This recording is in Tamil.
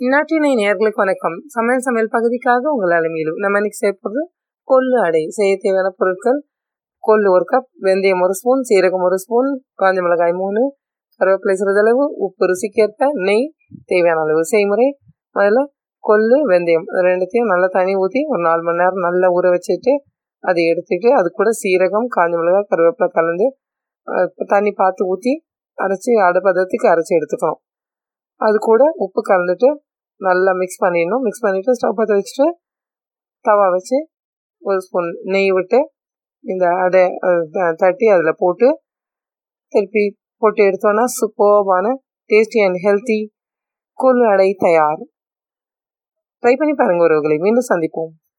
நாட்டினை நேர்களுக்கு வணக்கம். சமையல் சமையல் பகுதிக்காக உங்கள் அலுமையிலும் நம்ம இன்னைக்கு செய்ய போகிறது கொள்ளு அடை. செய்ய தேவையான பொருட்கள் கொள்ளு ஒரு கப் வெந்தயம் ஒரு ஸ்பூன் சீரகம் ஒரு ஸ்பூன் காஞ்ச மிளகாய் மூணு கருவேப்பிலை சிறிதளவு உப்பு ருசிக்கேற்ப நெய் தேவையான அளவு செய்முறை. முதல்ல கொள்ளு வெந்தயம். ரெண்டுத்தையும் நல்லா தண்ணி ஊற்றி ஒரு நாலு மணி நேரம் நல்லா ஊற வச்சுட்டு அதை எடுத்துட்டு அது கூட சீரகம் காஞ்ச மிளகாய் கருவேப்பிலை கலந்து தண்ணி பார்த்து ஊற்றி அரைச்சி அடுப்பதத்துக்கு அரைச்சி எடுத்துக்கணும். அது கூட உப்பு கலந்துட்டு நல்லா மிக்ஸ் பண்ணிடணும். மிக்ஸ் பண்ணிவிட்டு ஸ்டவ் பற்ற வச்சுட்டு தவா வச்சு ஒரு ஸ்பூன் நெய் விட்டு இந்த அடை தட்டி அதில் போட்டு திருப்பி போட்டு எடுத்தோன்னா சூப்பர்பான டேஸ்டி அண்ட் ஹெல்த்தி கூழ் அடை தயார். ட்ரை பண்ணி பாருங்கள் உறவுகளை. மீண்டும் சந்திப்போம்.